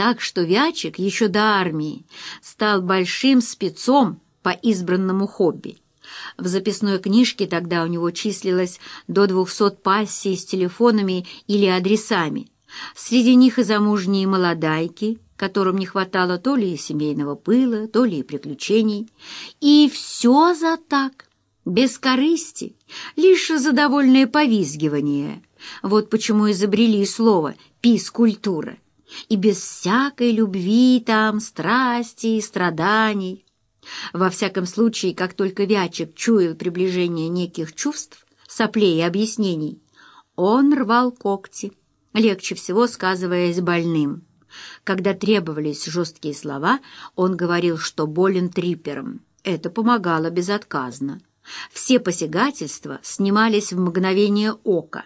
Так что Вячик еще до армии стал большим спецом по избранному хобби. В записной книжке тогда у него числилось до 200 пассий с телефонами или адресами. Среди них и замужние молодайки, которым не хватало то ли семейного пыла, то ли приключений. И все за так, без корысти, лишь за довольное повизгивание. Вот почему изобрели слово «пис-культура». И без всякой любви там, страсти и страданий. Во всяком случае, как только Вячик чуял приближение неких чувств, соплей и объяснений, он рвал когти, легче всего сказываясь больным. Когда требовались жесткие слова, он говорил, что болен трипером. Это помогало безотказно. Все посягательства снимались в мгновение ока.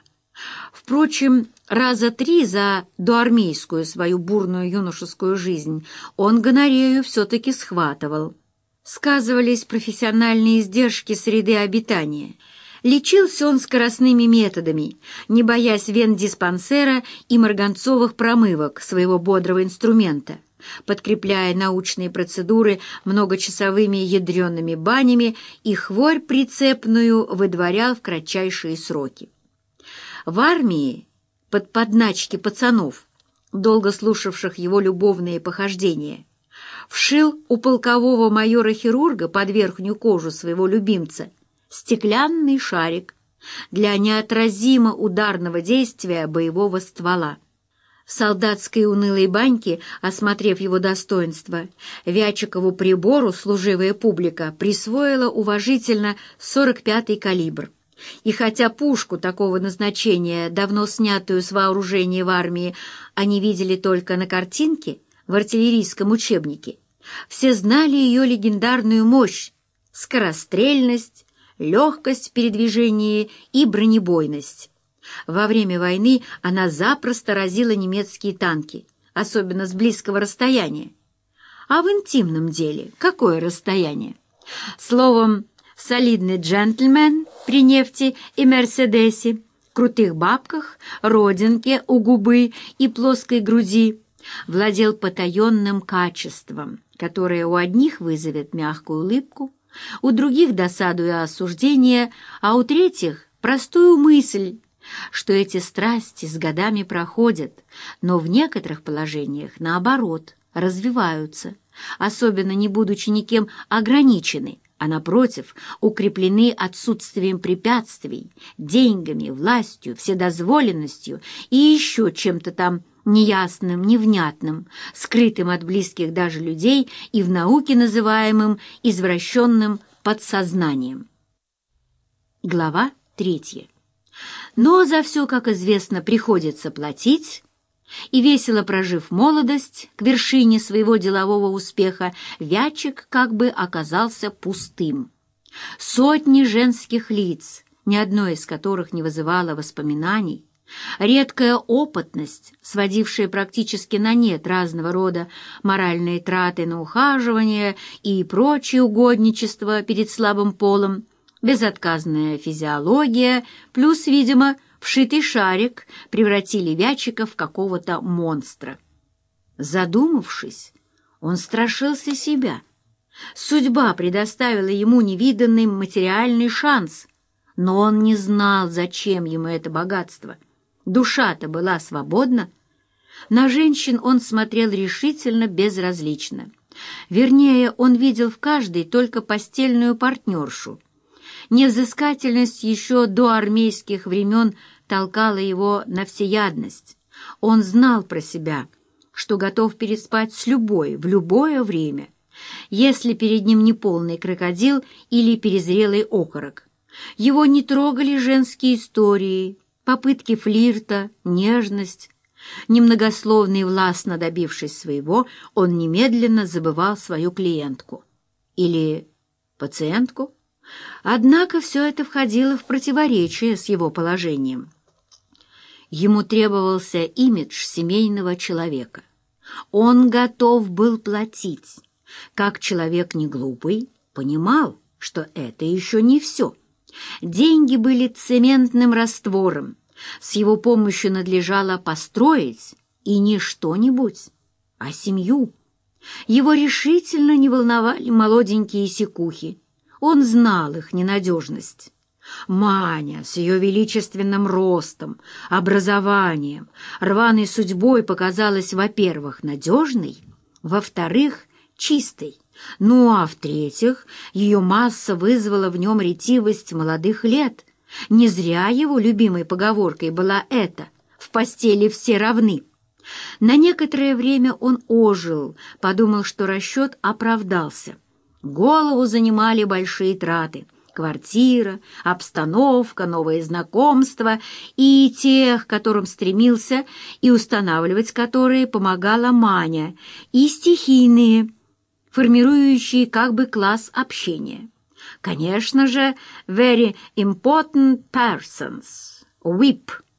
Впрочем, раза три за доармейскую свою бурную юношескую жизнь он гонорею все-таки схватывал. Сказывались профессиональные издержки среды обитания. Лечился он скоростными методами, не боясь вен диспансера и марганцовых промывок своего бодрого инструмента, подкрепляя научные процедуры многочасовыми ядреными банями и хворь прицепную выдворял в кратчайшие сроки. В армии, под подначки пацанов, долго слушавших его любовные похождения, вшил у полкового майора-хирурга под верхнюю кожу своего любимца стеклянный шарик для неотразимо ударного действия боевого ствола. В солдатской унылой баньке, осмотрев его достоинство, Вячикову прибору служивая публика присвоила уважительно 45-й калибр. И хотя пушку такого назначения, давно снятую с вооружения в армии, они видели только на картинке в артиллерийском учебнике, все знали ее легендарную мощь, скорострельность, легкость в передвижении и бронебойность. Во время войны она запросто разила немецкие танки, особенно с близкого расстояния. А в интимном деле какое расстояние? Словом, солидный джентльмен при нефти и Мерседесе, крутых бабках, родинке у губы и плоской груди, владел потаенным качеством, которое у одних вызовет мягкую улыбку, у других досаду и осуждение, а у третьих — простую мысль, что эти страсти с годами проходят, но в некоторых положениях, наоборот, развиваются, особенно не будучи никем ограничены, а, напротив, укреплены отсутствием препятствий, деньгами, властью, вседозволенностью и еще чем-то там неясным, невнятным, скрытым от близких даже людей и в науке называемым извращенным подсознанием. Глава третья. Но за все, как известно, приходится платить, и, весело прожив молодость к вершине своего делового успеха, Вячик как бы оказался пустым. Сотни женских лиц, ни одно из которых не вызывало воспоминаний, редкая опытность, сводившая практически на нет разного рода моральные траты на ухаживание и прочее угодничество перед слабым полом, безотказная физиология, плюс, видимо, вшитый шарик превратили Вячика в какого-то монстра. Задумавшись, он страшился себя. Судьба предоставила ему невиданный материальный шанс, но он не знал, зачем ему это богатство. Душа-то была свободна. На женщин он смотрел решительно безразлично. Вернее, он видел в каждой только постельную партнершу. Невзыскательность еще до армейских времен толкала его на всеядность. Он знал про себя, что готов переспать с любой в любое время, если перед ним не полный крокодил или перезрелый окорок. Его не трогали женские истории, попытки флирта, нежность. Немногословный властно добившись своего, он немедленно забывал свою клиентку. Или пациентку? Однако все это входило в противоречие с его положением. Ему требовался имидж семейного человека. Он готов был платить. Как человек не глупый, понимал, что это еще не все. Деньги были цементным раствором. С его помощью надлежало построить и не что-нибудь, а семью. Его решительно не волновали молоденькие секухи. Он знал их ненадежность. Маня с ее величественным ростом, образованием, рваной судьбой показалась, во-первых, надежной, во-вторых, чистой, ну а в-третьих, ее масса вызвала в нем ретивость молодых лет. Не зря его любимой поговоркой была эта «в постели все равны». На некоторое время он ожил, подумал, что расчет оправдался. Голову занимали большие траты. Квартира, обстановка, новые знакомства и тех, которым стремился, и устанавливать которые помогала Маня, и стихийные, формирующие как бы класс общения. Конечно же, very important persons, WIP –